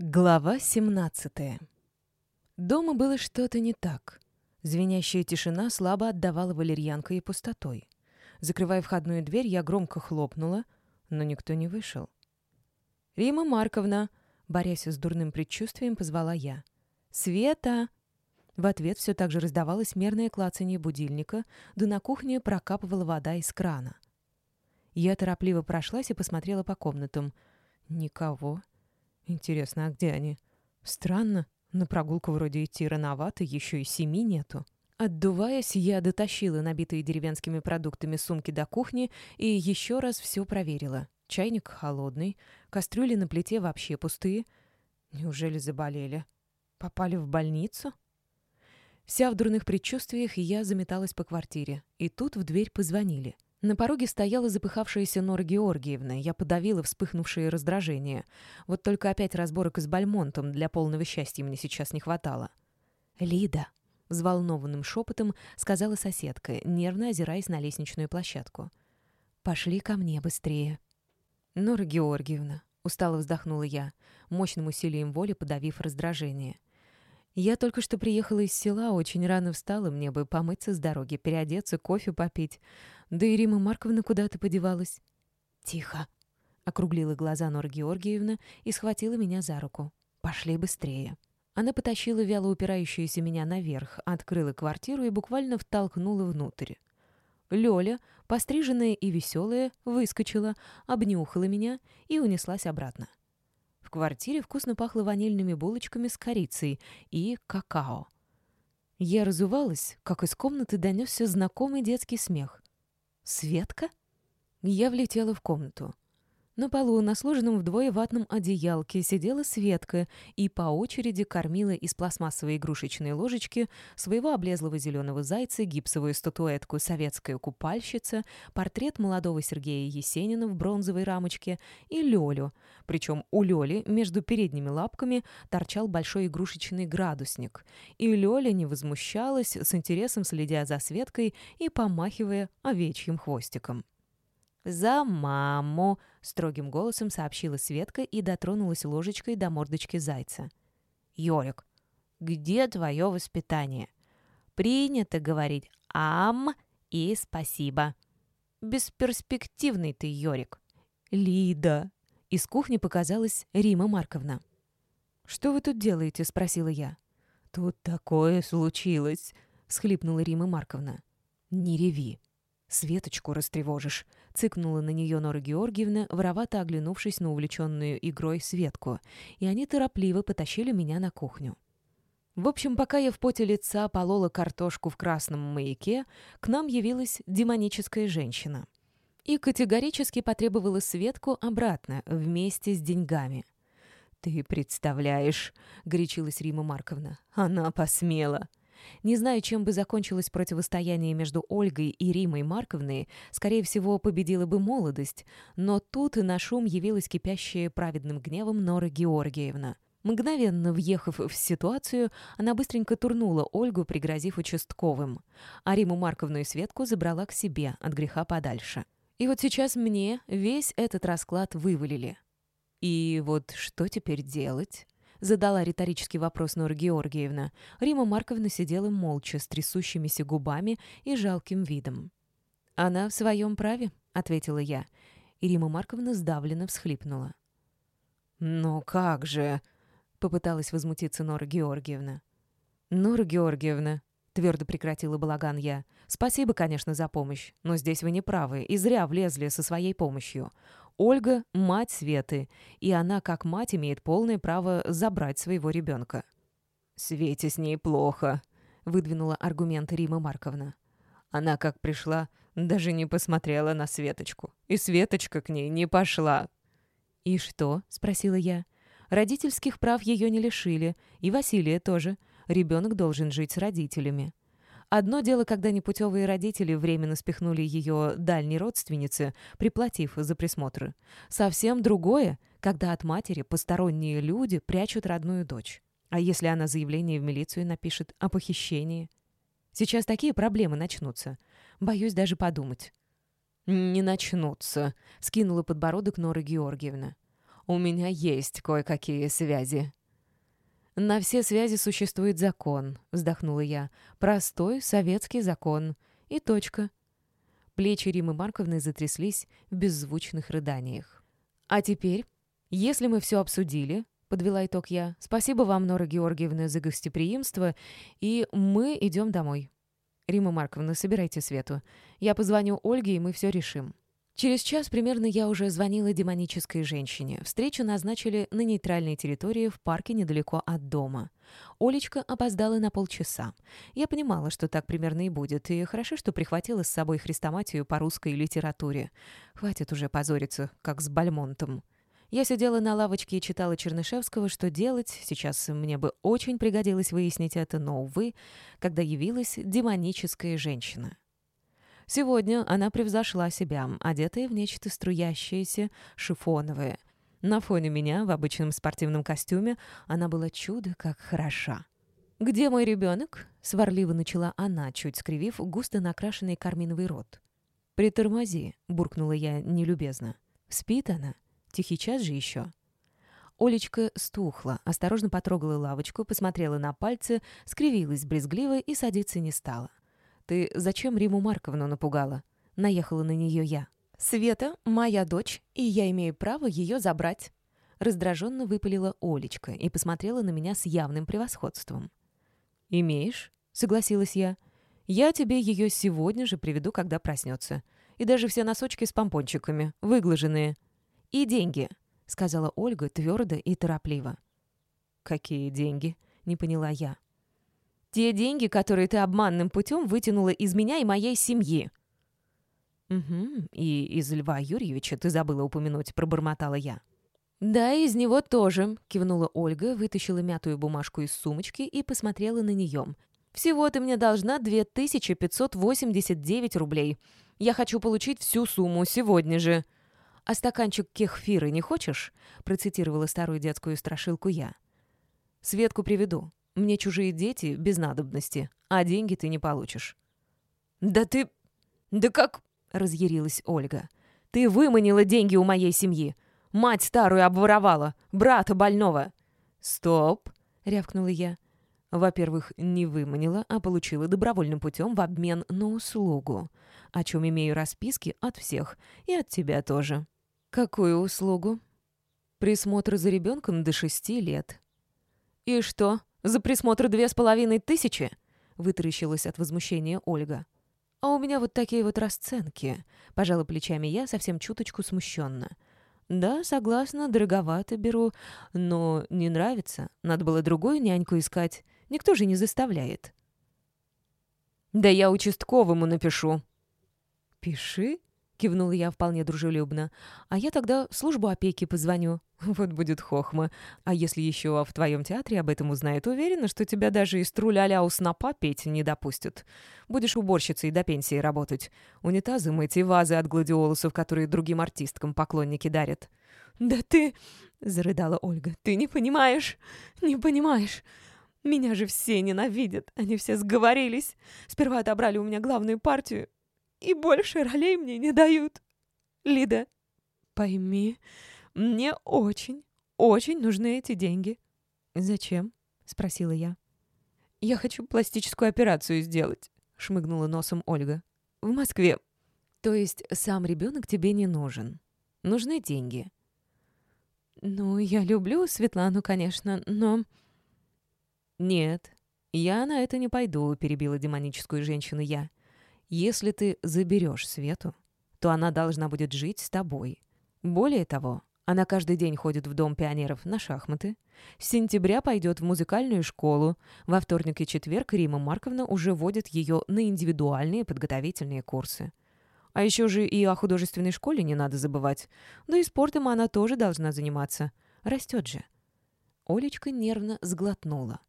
Глава 17 Дома было что-то не так. Звенящая тишина слабо отдавала валерьянкой и пустотой. Закрывая входную дверь, я громко хлопнула, но никто не вышел. «Рима Марковна!» — борясь с дурным предчувствием, позвала я. «Света!» В ответ все так же раздавалось мерное клацанье будильника, да на кухне прокапывала вода из крана. Я торопливо прошлась и посмотрела по комнатам. «Никого». Интересно, а где они? Странно. На прогулку вроде идти рановато, еще и семи нету. Отдуваясь, я дотащила набитые деревенскими продуктами сумки до кухни и еще раз все проверила. Чайник холодный, кастрюли на плите вообще пустые. Неужели заболели? Попали в больницу? Вся в дурных предчувствиях, я заметалась по квартире. И тут в дверь позвонили. На пороге стояла запыхавшаяся Нора Георгиевна. Я подавила вспыхнувшее раздражение. Вот только опять разборок с Бальмонтом для полного счастья мне сейчас не хватало. «Лида!» — взволнованным шепотом сказала соседка, нервно озираясь на лестничную площадку. «Пошли ко мне быстрее». «Нора Георгиевна», — устало вздохнула я, мощным усилием воли подавив раздражение. «Я только что приехала из села, очень рано встала, мне бы помыться с дороги, переодеться, кофе попить. Да и Рима Марковна куда-то подевалась. «Тихо!» — округлила глаза Нора Георгиевна и схватила меня за руку. «Пошли быстрее!» Она потащила вяло упирающуюся меня наверх, открыла квартиру и буквально втолкнула внутрь. Лёля, постриженная и веселая, выскочила, обнюхала меня и унеслась обратно. В квартире вкусно пахло ванильными булочками с корицей и какао. Я разувалась, как из комнаты донесся знакомый детский смех. «Светка?» Я влетела в комнату. На полу, на сложенном вдвое ватном одеялке, сидела Светка и по очереди кормила из пластмассовой игрушечной ложечки своего облезлого зеленого зайца, гипсовую статуэтку «Советская купальщица», портрет молодого Сергея Есенина в бронзовой рамочке и Лёлю. Причем у Лёли между передними лапками торчал большой игрушечный градусник. И Лёля не возмущалась, с интересом следя за Светкой и помахивая овечьим хвостиком. «За маму!» — строгим голосом сообщила Светка и дотронулась ложечкой до мордочки зайца. «Йорик, где твое воспитание? Принято говорить «ам» и «спасибо». Бесперспективный ты, Йорик. «Лида!» — из кухни показалась Рима Марковна. «Что вы тут делаете?» — спросила я. «Тут такое случилось!» — всхлипнула Рима Марковна. «Не реви!» «Светочку растревожишь», — цыкнула на нее Нора Георгиевна, воровато оглянувшись на увлеченную игрой Светку, и они торопливо потащили меня на кухню. В общем, пока я в поте лица полола картошку в красном маяке, к нам явилась демоническая женщина. И категорически потребовала Светку обратно, вместе с деньгами. «Ты представляешь», — горячилась Рима Марковна, — «она посмела». Не знаю, чем бы закончилось противостояние между Ольгой и Римой Марковной, скорее всего, победила бы молодость, но тут на шум явилась кипящая праведным гневом Нора Георгиевна. Мгновенно въехав в ситуацию, она быстренько турнула Ольгу, пригрозив участковым. А Риму Марковну и Светку забрала к себе, от греха подальше. И вот сейчас мне весь этот расклад вывалили. И вот что теперь делать? Задала риторический вопрос Нора Георгиевна. Рима Марковна сидела молча, с трясущимися губами и жалким видом. «Она в своем праве», — ответила я. И Рима Марковна сдавленно всхлипнула. «Ну как же?» — попыталась возмутиться Нора Георгиевна. «Нора Георгиевна», — твердо прекратила балаган я, — «спасибо, конечно, за помощь, но здесь вы не правы и зря влезли со своей помощью. Ольга – мать Светы, и она, как мать, имеет полное право забрать своего ребенка. «Свете с ней плохо», – выдвинула аргумент Рима Марковна. Она, как пришла, даже не посмотрела на Светочку. И Светочка к ней не пошла. «И что?» – спросила я. «Родительских прав ее не лишили, и Василия тоже. Ребенок должен жить с родителями». Одно дело, когда непутевые родители временно спихнули ее дальней родственнице, приплатив за присмотр. Совсем другое, когда от матери посторонние люди прячут родную дочь. А если она заявление в милицию напишет о похищении? Сейчас такие проблемы начнутся. Боюсь даже подумать. «Не начнутся», — скинула подбородок Нора Георгиевна. У меня есть кое-какие связи». «На все связи существует закон», — вздохнула я. «Простой советский закон. И точка». Плечи Римы Марковны затряслись в беззвучных рыданиях. «А теперь, если мы все обсудили, — подвела итог я, — спасибо вам, Нора Георгиевна, за гостеприимство, и мы идем домой. Рима Марковна, собирайте Свету. Я позвоню Ольге, и мы все решим». Через час примерно я уже звонила демонической женщине. Встречу назначили на нейтральной территории в парке недалеко от дома. Олечка опоздала на полчаса. Я понимала, что так примерно и будет, и хорошо, что прихватила с собой хрестоматию по русской литературе. Хватит уже позориться, как с Бальмонтом. Я сидела на лавочке и читала Чернышевского, что делать. Сейчас мне бы очень пригодилось выяснить это, но, увы, когда явилась демоническая женщина. Сегодня она превзошла себя, одетая в нечто струящееся, шифоновое. На фоне меня, в обычном спортивном костюме, она была чудо как хороша. «Где мой ребенок?» — сварливо начала она, чуть скривив густо накрашенный карминовый рот. «Притормози», — буркнула я нелюбезно. «Спит она? Тихий час же еще». Олечка стухла, осторожно потрогала лавочку, посмотрела на пальцы, скривилась брезгливо и садиться не стала. «Ты зачем Риму Марковну напугала?» Наехала на нее я. «Света — моя дочь, и я имею право ее забрать». Раздраженно выпалила Олечка и посмотрела на меня с явным превосходством. «Имеешь?» — согласилась я. «Я тебе ее сегодня же приведу, когда проснется. И даже все носочки с помпончиками, выглаженные. И деньги», — сказала Ольга твердо и торопливо. «Какие деньги?» — не поняла я. Те деньги, которые ты обманным путем вытянула из меня и моей семьи». «Угу, и из Льва Юрьевича ты забыла упомянуть», — пробормотала я. «Да, из него тоже», — кивнула Ольга, вытащила мятую бумажку из сумочки и посмотрела на нее. «Всего ты мне должна 2589 рублей. Я хочу получить всю сумму сегодня же». «А стаканчик кефира не хочешь?» — процитировала старую детскую страшилку я. «Светку приведу. Мне чужие дети без надобности, а деньги ты не получишь». «Да ты... Да как...» — разъярилась Ольга. «Ты выманила деньги у моей семьи. Мать старую обворовала, брата больного». «Стоп!» — рявкнула я. Во-первых, не выманила, а получила добровольным путем в обмен на услугу, о чем имею расписки от всех, и от тебя тоже. Какую услугу? Присмотр за ребенком до шести лет. И что? За присмотр две с половиной тысячи?» — вытаращилась от возмущения Ольга. «А у меня вот такие вот расценки», — пожала плечами я, совсем чуточку смущенно. «Да, согласна, дороговато беру, но не нравится. Надо было другую няньку искать. Никто же не заставляет». «Да я участковому напишу». «Пиши», Кивнула я вполне дружелюбно. «А я тогда в службу опеки позвоню. Вот будет хохма. А если еще в твоем театре об этом узнают, уверена, что тебя даже из труля-ля у снопа петь не допустят. Будешь уборщицей до пенсии работать. Унитазы мыть и вазы от гладиолусов, которые другим артисткам поклонники дарят». «Да ты...» — зарыдала Ольга. «Ты не понимаешь, не понимаешь». Меня же все ненавидят, они все сговорились. Сперва отобрали у меня главную партию, и больше ролей мне не дают. Лида, пойми, мне очень, очень нужны эти деньги. Зачем? Спросила я. Я хочу пластическую операцию сделать, шмыгнула носом Ольга. В Москве. То есть сам ребенок тебе не нужен. Нужны деньги. Ну, я люблю Светлану, конечно, но... Нет, я на это не пойду, перебила демоническую женщину я. Если ты заберешь Свету, то она должна будет жить с тобой. Более того, она каждый день ходит в Дом пионеров на шахматы. С сентября пойдет в музыкальную школу. Во вторник и четверг Рима Марковна уже водит ее на индивидуальные подготовительные курсы. А еще же и о художественной школе не надо забывать. Да и спортом она тоже должна заниматься. Растет же. Олечка нервно сглотнула.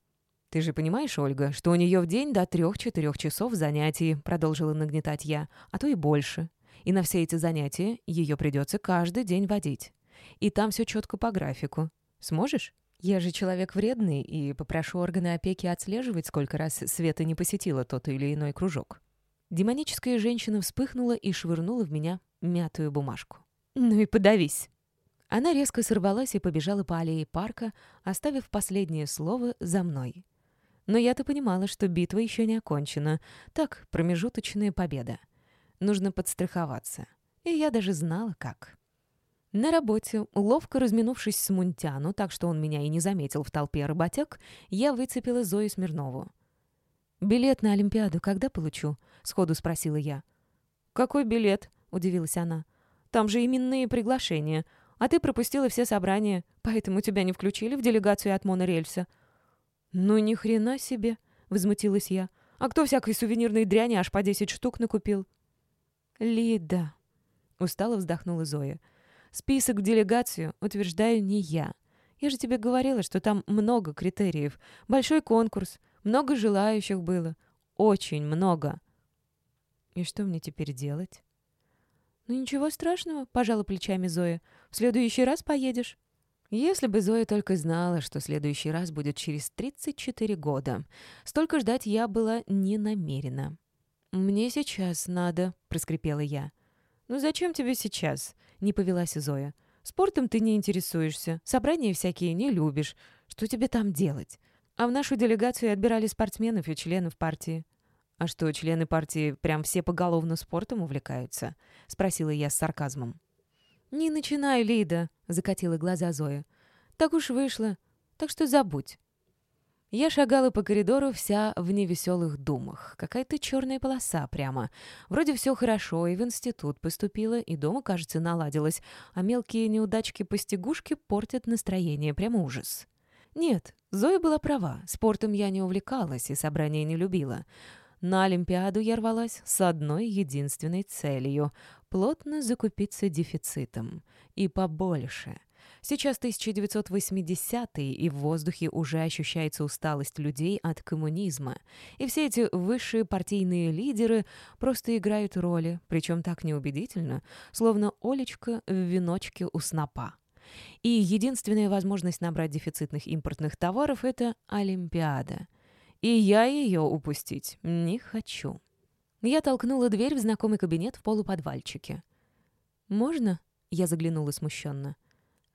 «Ты же понимаешь, Ольга, что у нее в день до трех-четырех часов занятий», продолжила нагнетать я, а то и больше. И на все эти занятия ее придется каждый день водить. И там все четко по графику. Сможешь? Я же человек вредный и попрошу органы опеки отслеживать, сколько раз Света не посетила тот или иной кружок. Демоническая женщина вспыхнула и швырнула в меня мятую бумажку. «Ну и подавись!» Она резко сорвалась и побежала по аллее парка, оставив последнее слово за мной. Но я-то понимала, что битва еще не окончена. Так, промежуточная победа. Нужно подстраховаться. И я даже знала, как. На работе, ловко разминувшись с Мунтяну, так что он меня и не заметил в толпе работяг, я выцепила Зою Смирнову. «Билет на Олимпиаду когда получу?» — сходу спросила я. «Какой билет?» — удивилась она. «Там же именные приглашения. А ты пропустила все собрания, поэтому тебя не включили в делегацию от монорельса». «Ну ни хрена себе!» — возмутилась я. «А кто всякой сувенирной дряни аж по десять штук накупил?» «Лида!» — устало вздохнула Зоя. «Список в делегацию утверждаю не я. Я же тебе говорила, что там много критериев. Большой конкурс, много желающих было. Очень много. И что мне теперь делать? «Ну ничего страшного», — пожала плечами Зоя. «В следующий раз поедешь». Если бы Зоя только знала, что следующий раз будет через 34 года. Столько ждать я была не намерена. «Мне сейчас надо», — проскрипела я. «Ну зачем тебе сейчас?» — не повелась Зоя. «Спортом ты не интересуешься, собрания всякие не любишь. Что тебе там делать? А в нашу делегацию отбирали спортсменов и членов партии. «А что, члены партии прям все поголовно спортом увлекаются?» — спросила я с сарказмом. «Не начинай, Лида!» — закатила глаза Зоя. «Так уж вышло. Так что забудь». Я шагала по коридору вся в невеселых думах. Какая-то черная полоса прямо. Вроде все хорошо, и в институт поступила, и дома, кажется, наладилась, а мелкие неудачки-постигушки портят настроение. Прямо ужас. Нет, Зоя была права. Спортом я не увлекалась и собрания не любила. На Олимпиаду я рвалась с одной единственной целью — плотно закупиться дефицитом. И побольше. Сейчас 1980-й, и в воздухе уже ощущается усталость людей от коммунизма. И все эти высшие партийные лидеры просто играют роли, причем так неубедительно, словно Олечка в веночке у снопа. И единственная возможность набрать дефицитных импортных товаров — это Олимпиада — и я ее упустить не хочу. Я толкнула дверь в знакомый кабинет в полуподвальчике. «Можно?» — я заглянула смущенно.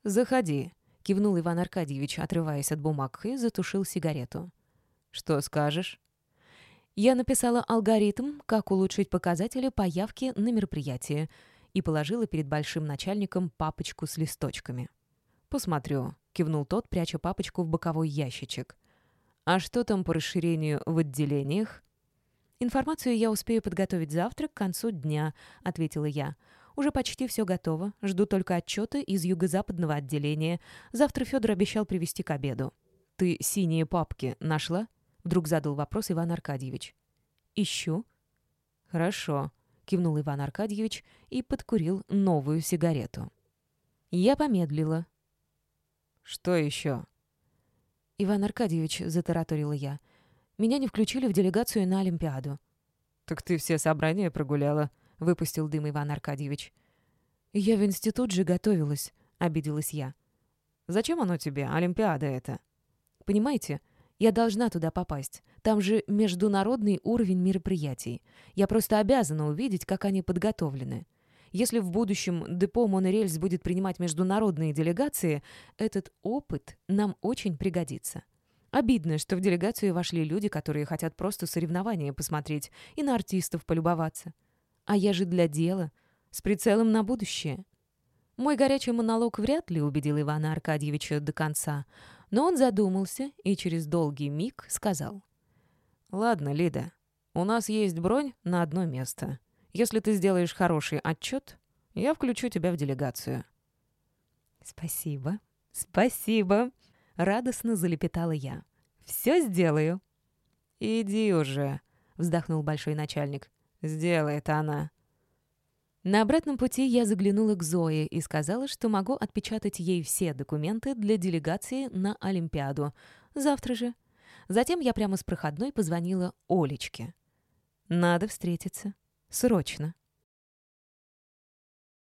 «Заходи», — кивнул Иван Аркадьевич, отрываясь от бумаг, и затушил сигарету. «Что скажешь?» Я написала алгоритм, как улучшить показатели по явке на мероприятие, и положила перед большим начальником папочку с листочками. «Посмотрю», — кивнул тот, пряча папочку в боковой ящичек. «А что там по расширению в отделениях?» «Информацию я успею подготовить завтра к концу дня», — ответила я. «Уже почти все готово. Жду только отчеты из юго-западного отделения. Завтра Федор обещал привезти к обеду». «Ты синие папки нашла?» — вдруг задал вопрос Иван Аркадьевич. «Ищу». «Хорошо», — кивнул Иван Аркадьевич и подкурил новую сигарету. Я помедлила. «Что еще?» «Иван Аркадьевич», — затараторила я, — «меня не включили в делегацию на Олимпиаду». «Так ты все собрания прогуляла», — выпустил дым Иван Аркадьевич. «Я в институт же готовилась», — обиделась я. «Зачем оно тебе, Олимпиада это?» «Понимаете, я должна туда попасть. Там же международный уровень мероприятий. Я просто обязана увидеть, как они подготовлены. Если в будущем депо «Монорельс» будет принимать международные делегации, этот опыт нам очень пригодится. Обидно, что в делегацию вошли люди, которые хотят просто соревнования посмотреть и на артистов полюбоваться. А я же для дела, с прицелом на будущее. Мой горячий монолог вряд ли убедил Ивана Аркадьевича до конца, но он задумался и через долгий миг сказал. «Ладно, Лида, у нас есть бронь на одно место. Если ты сделаешь хороший отчет, я включу тебя в делегацию». «Спасибо, спасибо», — радостно залепетала я. «Все сделаю». «Иди уже», — вздохнул большой начальник. «Сделает она». На обратном пути я заглянула к Зое и сказала, что могу отпечатать ей все документы для делегации на Олимпиаду. Завтра же. Затем я прямо с проходной позвонила Олечке. «Надо встретиться». Срочно.